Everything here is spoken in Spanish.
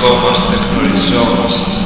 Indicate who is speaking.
Speaker 1: Cojos de flores, ojos.